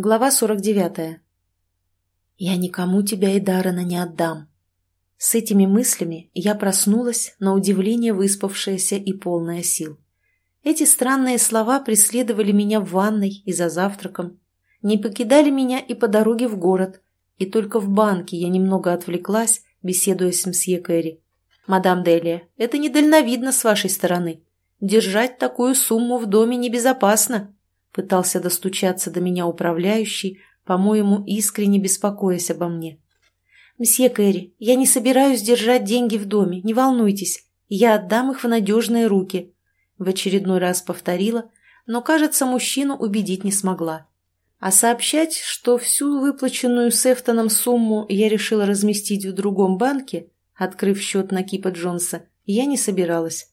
Глава 49. «Я никому тебя и Даррена не отдам». С этими мыслями я проснулась, на удивление выспавшаяся и полная сил. Эти странные слова преследовали меня в ванной и за завтраком, не покидали меня и по дороге в город, и только в банке я немного отвлеклась, беседуя с мсье Кэрри. «Мадам Делия, это недальновидно с вашей стороны. Держать такую сумму в доме небезопасно», Пытался достучаться до меня управляющий, по-моему, искренне беспокоясь обо мне. «Мсье Кэрри, я не собираюсь держать деньги в доме, не волнуйтесь. Я отдам их в надежные руки», — в очередной раз повторила, но, кажется, мужчину убедить не смогла. А сообщать, что всю выплаченную Сефтоном сумму я решила разместить в другом банке, открыв счет на Кипа Джонса, я не собиралась.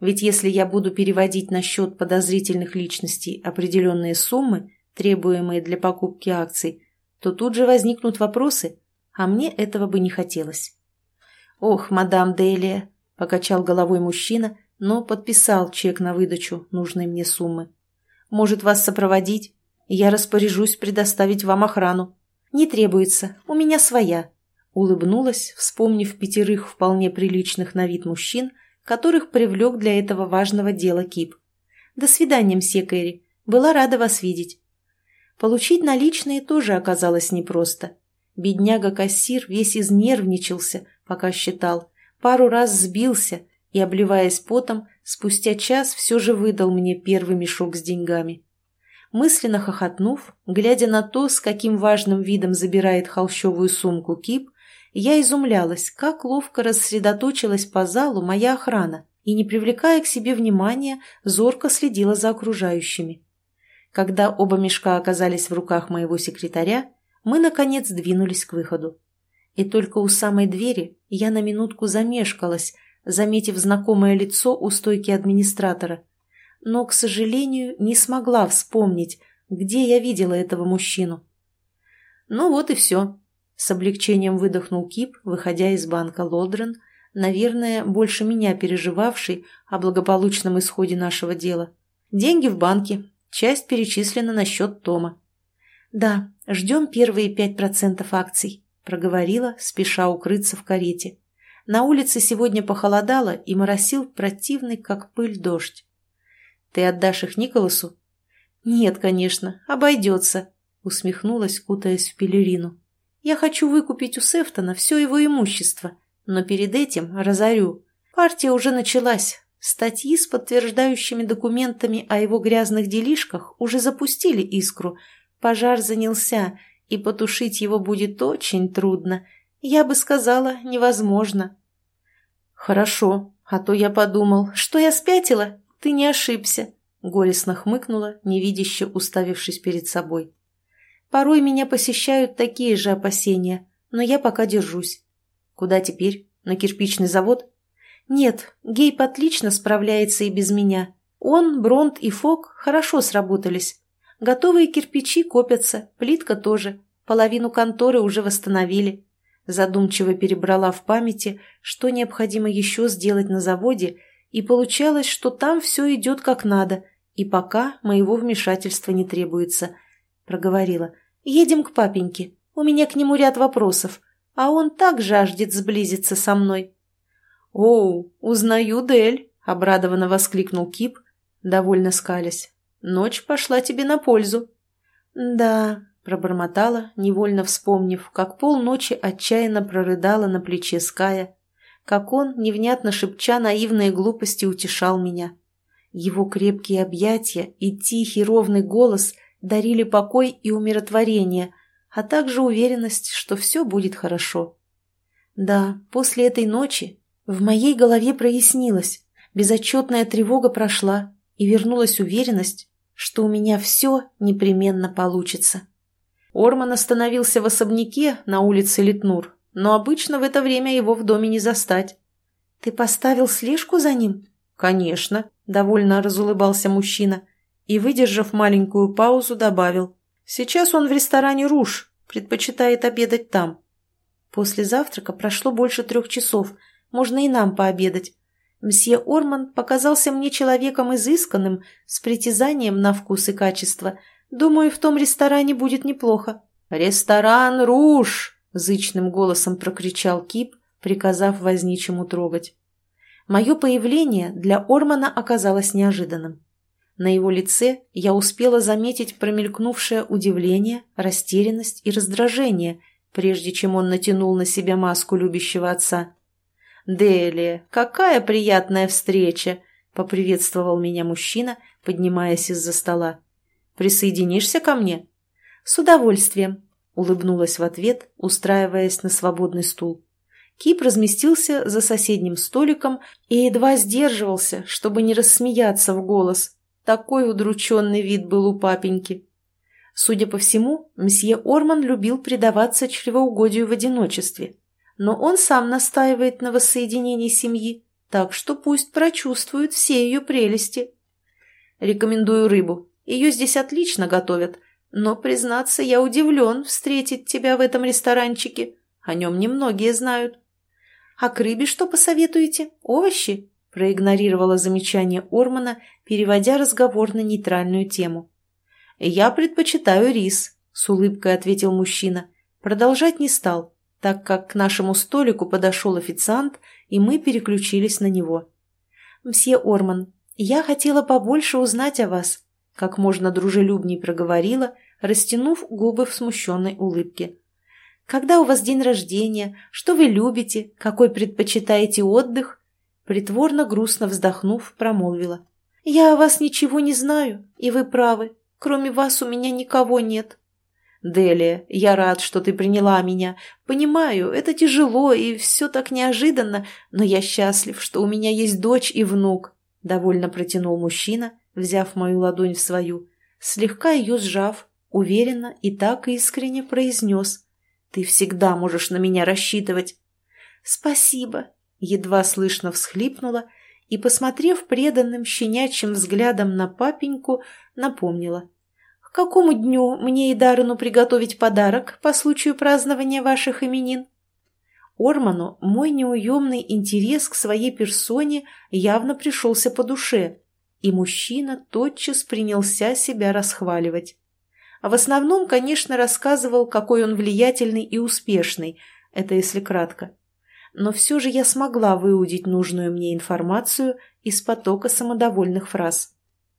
Ведь если я буду переводить на счет подозрительных личностей определенные суммы, требуемые для покупки акций, то тут же возникнут вопросы, а мне этого бы не хотелось. «Ох, мадам Делия!» – покачал головой мужчина, но подписал чек на выдачу нужной мне суммы. «Может вас сопроводить? Я распоряжусь предоставить вам охрану». «Не требуется, у меня своя», – улыбнулась, вспомнив пятерых вполне приличных на вид мужчин – которых привлек для этого важного дела Кип. «До свидания, мсье Кэрри. Была рада вас видеть». Получить наличные тоже оказалось непросто. Бедняга-кассир весь изнервничался, пока считал, пару раз сбился и, обливаясь потом, спустя час все же выдал мне первый мешок с деньгами. Мысленно хохотнув, глядя на то, с каким важным видом забирает холщовую сумку Кип, я изумлялась, как ловко рассредоточилась по залу моя охрана и, не привлекая к себе внимания, зорко следила за окружающими. Когда оба мешка оказались в руках моего секретаря, мы, наконец, двинулись к выходу. И только у самой двери я на минутку замешкалась, заметив знакомое лицо у стойки администратора. Но, к сожалению, не смогла вспомнить, где я видела этого мужчину. Ну вот и все. С облегчением выдохнул Кип, выходя из банка Лодрен, наверное, больше меня переживавший о благополучном исходе нашего дела. Деньги в банке, часть перечислена на счет Тома. «Да, ждем первые пять процентов акций», — проговорила, спеша укрыться в карете. На улице сегодня похолодало и моросил противный, как пыль, дождь. «Ты отдашь их Николасу?» «Нет, конечно, обойдется», — усмехнулась, кутаясь в пелерину. Я хочу выкупить у Сефтона все его имущество, но перед этим разорю. Партия уже началась. Статьи с подтверждающими документами о его грязных делишках уже запустили искру. Пожар занялся, и потушить его будет очень трудно. Я бы сказала, невозможно. Хорошо, а то я подумал, что я спятила? Ты не ошибся. Горестно хмыкнула, невидяще уставившись перед собой. Порой меня посещают такие же опасения, но я пока держусь. Куда теперь? На кирпичный завод? Нет, Гейб отлично справляется и без меня. Он, Бронт и Фок хорошо сработались. Готовые кирпичи копятся, плитка тоже. Половину конторы уже восстановили. Задумчиво перебрала в памяти, что необходимо еще сделать на заводе, и получалось, что там все идет как надо, и пока моего вмешательства не требуется. Проговорила. Едем к папеньке. У меня к нему ряд вопросов, а он так жаждет сблизиться со мной». «Оу, узнаю Дель!» — обрадованно воскликнул Кип, довольно скалясь. «Ночь пошла тебе на пользу». «Да», — пробормотала, невольно вспомнив, как полночи отчаянно прорыдала на плече Ская, как он, невнятно шепча наивные глупости, утешал меня. Его крепкие объятия и тихий ровный голос — дарили покой и умиротворение, а также уверенность, что все будет хорошо. Да, после этой ночи в моей голове прояснилось, безотчетная тревога прошла, и вернулась уверенность, что у меня все непременно получится. Орман остановился в особняке на улице Литнур, но обычно в это время его в доме не застать. «Ты поставил слежку за ним?» «Конечно», — довольно разулыбался мужчина и, выдержав маленькую паузу, добавил. «Сейчас он в ресторане «Руж», предпочитает обедать там». После завтрака прошло больше трех часов, можно и нам пообедать. Мсье Орман показался мне человеком изысканным, с притязанием на вкус и качество, Думаю, в том ресторане будет неплохо». «Ресторан Руж!» — зычным голосом прокричал Кип, приказав возничему трогать. Мое появление для Ормана оказалось неожиданным. На его лице я успела заметить промелькнувшее удивление, растерянность и раздражение, прежде чем он натянул на себя маску любящего отца. «Делия, какая приятная встреча!» — поприветствовал меня мужчина, поднимаясь из-за стола. «Присоединишься ко мне?» «С удовольствием», — улыбнулась в ответ, устраиваясь на свободный стул. Кип разместился за соседним столиком и едва сдерживался, чтобы не рассмеяться в голос. Такой удрученный вид был у папеньки. Судя по всему, мсье Орман любил предаваться чревоугодию в одиночестве. Но он сам настаивает на воссоединении семьи, так что пусть прочувствует все ее прелести. Рекомендую рыбу. Ее здесь отлично готовят. Но, признаться, я удивлен встретить тебя в этом ресторанчике. О нем немногие знают. А к рыбе что посоветуете? Овощи? Проигнорировала замечание Ормана, переводя разговор на нейтральную тему. «Я предпочитаю рис», — с улыбкой ответил мужчина. Продолжать не стал, так как к нашему столику подошел официант, и мы переключились на него. «Мсье Орман, я хотела побольше узнать о вас», — как можно дружелюбней проговорила, растянув губы в смущенной улыбке. «Когда у вас день рождения? Что вы любите? Какой предпочитаете отдых?» Притворно грустно вздохнув, промолвила. «Я о вас ничего не знаю, и вы правы. Кроме вас у меня никого нет». «Делия, я рад, что ты приняла меня. Понимаю, это тяжело и все так неожиданно, но я счастлив, что у меня есть дочь и внук», — довольно протянул мужчина, взяв мою ладонь в свою, слегка ее сжав, уверенно и так искренне произнес. «Ты всегда можешь на меня рассчитывать». «Спасибо», едва слышно всхлипнула и, посмотрев преданным щенячьим взглядом на папеньку, напомнила. «К какому дню мне и Дарину приготовить подарок по случаю празднования ваших именин?» Орману мой неуемный интерес к своей персоне явно пришелся по душе, и мужчина тотчас принялся себя расхваливать. А в основном, конечно, рассказывал, какой он влиятельный и успешный, это если кратко но все же я смогла выудить нужную мне информацию из потока самодовольных фраз.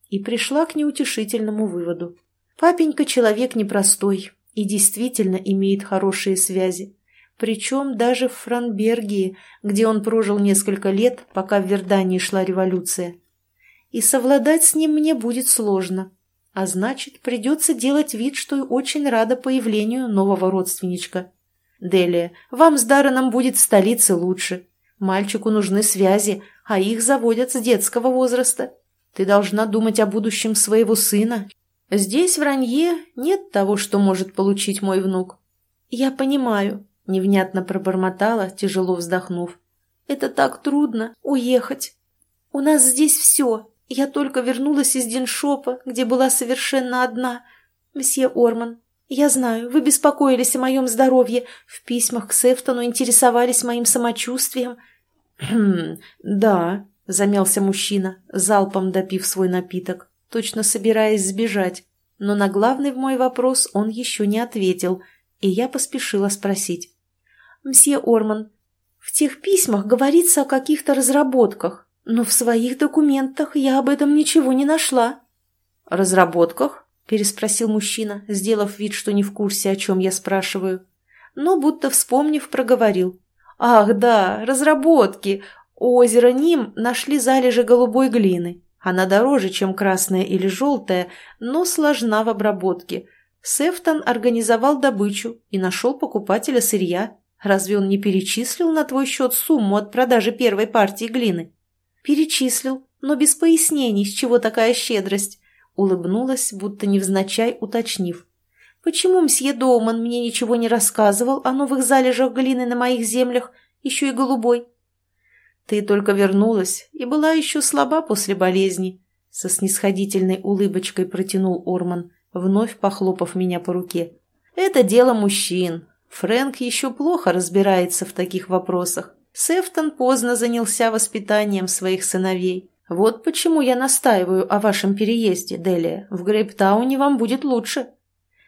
И пришла к неутешительному выводу. Папенька человек непростой и действительно имеет хорошие связи. Причем даже в Франбергии, где он прожил несколько лет, пока в Вердании шла революция. И совладать с ним мне будет сложно. А значит, придется делать вид, что очень рада появлению нового родственничка. Делия, вам с Дарреном будет в столице лучше. Мальчику нужны связи, а их заводят с детского возраста. Ты должна думать о будущем своего сына. Здесь, в Ранье, нет того, что может получить мой внук. Я понимаю, — невнятно пробормотала, тяжело вздохнув. Это так трудно — уехать. У нас здесь все. Я только вернулась из Диншопа, где была совершенно одна. Месье Орман, «Я знаю, вы беспокоились о моем здоровье, в письмах к Сефтону интересовались моим самочувствием». «Хм, да», — замялся мужчина, залпом допив свой напиток, точно собираясь сбежать. Но на главный в мой вопрос он еще не ответил, и я поспешила спросить. «Мсье Орман, в тех письмах говорится о каких-то разработках, но в своих документах я об этом ничего не нашла». «Разработках?» Переспросил мужчина, сделав вид, что не в курсе, о чем я спрашиваю. Но, будто вспомнив, проговорил. «Ах, да, разработки! У озера Ним нашли залежи голубой глины. Она дороже, чем красная или желтая, но сложна в обработке. Сефтон организовал добычу и нашел покупателя сырья. Разве он не перечислил на твой счет сумму от продажи первой партии глины?» «Перечислил, но без пояснений, с чего такая щедрость. Улыбнулась, будто невзначай уточнив. «Почему мсье Доуман мне ничего не рассказывал о новых залежах глины на моих землях, еще и голубой?» «Ты только вернулась и была еще слаба после болезни», со снисходительной улыбочкой протянул Орман, вновь похлопав меня по руке. «Это дело мужчин. Фрэнк еще плохо разбирается в таких вопросах. Сефтон поздно занялся воспитанием своих сыновей. Вот почему я настаиваю о вашем переезде, Делия. В Грейптауне вам будет лучше.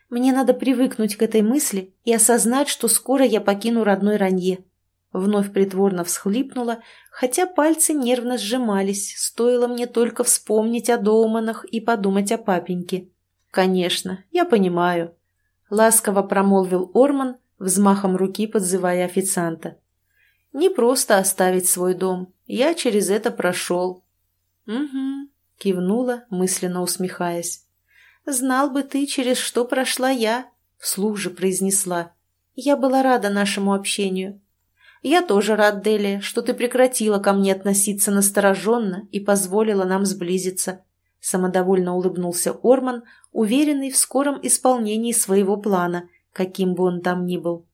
Мне надо привыкнуть к этой мысли и осознать, что скоро я покину родной Ранье. Вновь притворно всхлипнула, хотя пальцы нервно сжимались, стоило мне только вспомнить о Доуманах и подумать о папеньке. «Конечно, я понимаю», — ласково промолвил Орман, взмахом руки подзывая официанта. «Не просто оставить свой дом. Я через это прошел». «Угу», — кивнула, мысленно усмехаясь. «Знал бы ты, через что прошла я», — вслух же произнесла. «Я была рада нашему общению. «Я тоже рад, Дели, что ты прекратила ко мне относиться настороженно и позволила нам сблизиться», — самодовольно улыбнулся Орман, уверенный в скором исполнении своего плана, каким бы он там ни был.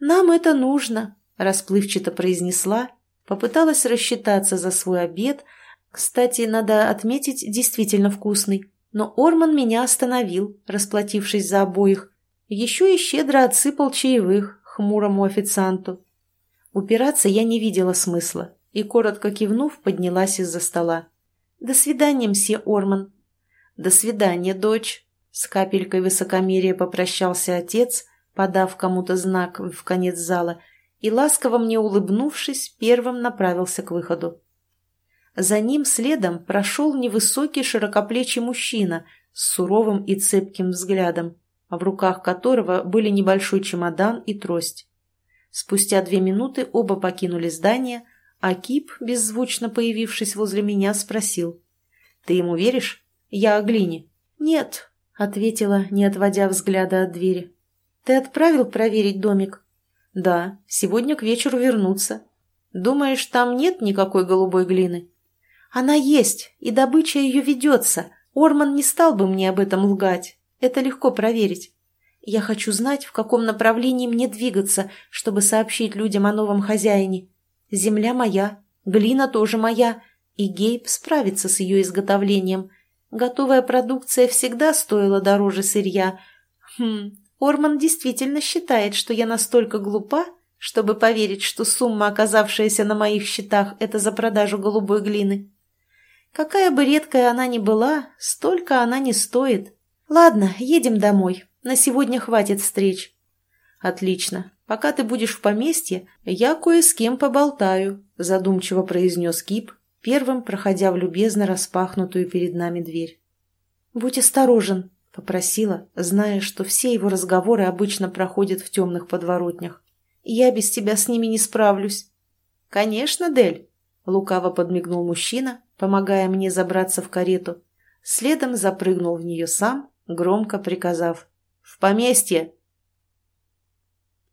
«Нам это нужно», — расплывчато произнесла, попыталась рассчитаться за свой обед. Кстати, надо отметить, действительно вкусный. Но Орман меня остановил, расплатившись за обоих. Еще и щедро отсыпал чаевых хмурому официанту. Упираться я не видела смысла и, коротко кивнув, поднялась из-за стола. «До свидания, мсье Орман». «До свидания, дочь», — с капелькой высокомерия попрощался отец, подав кому-то знак в конец зала, и, ласково мне улыбнувшись, первым направился к выходу. За ним следом прошел невысокий широкоплечий мужчина с суровым и цепким взглядом, в руках которого были небольшой чемодан и трость. Спустя две минуты оба покинули здание, а Кип, беззвучно появившись возле меня, спросил. «Ты ему веришь? Я о глине». «Нет», — ответила, не отводя взгляда от двери. «Ты отправил проверить домик?» «Да, сегодня к вечеру вернуться. Думаешь, там нет никакой голубой глины?» «Она есть, и добыча ее ведется. Орман не стал бы мне об этом лгать. Это легко проверить». Я хочу знать, в каком направлении мне двигаться, чтобы сообщить людям о новом хозяине. Земля моя, глина тоже моя, и Гейб справится с ее изготовлением. Готовая продукция всегда стоила дороже сырья. Хм, Орман действительно считает, что я настолько глупа, чтобы поверить, что сумма, оказавшаяся на моих счетах, это за продажу голубой глины. Какая бы редкая она ни была, столько она не стоит. Ладно, едем домой. На сегодня хватит встреч. Отлично. Пока ты будешь в поместье, я кое с кем поболтаю, задумчиво произнес Кип, первым проходя в любезно распахнутую перед нами дверь. Будь осторожен, попросила, зная, что все его разговоры обычно проходят в темных подворотнях. Я без тебя с ними не справлюсь. Конечно, Дель, лукаво подмигнул мужчина, помогая мне забраться в карету. Следом запрыгнул в нее сам, громко приказав. «В поместье!»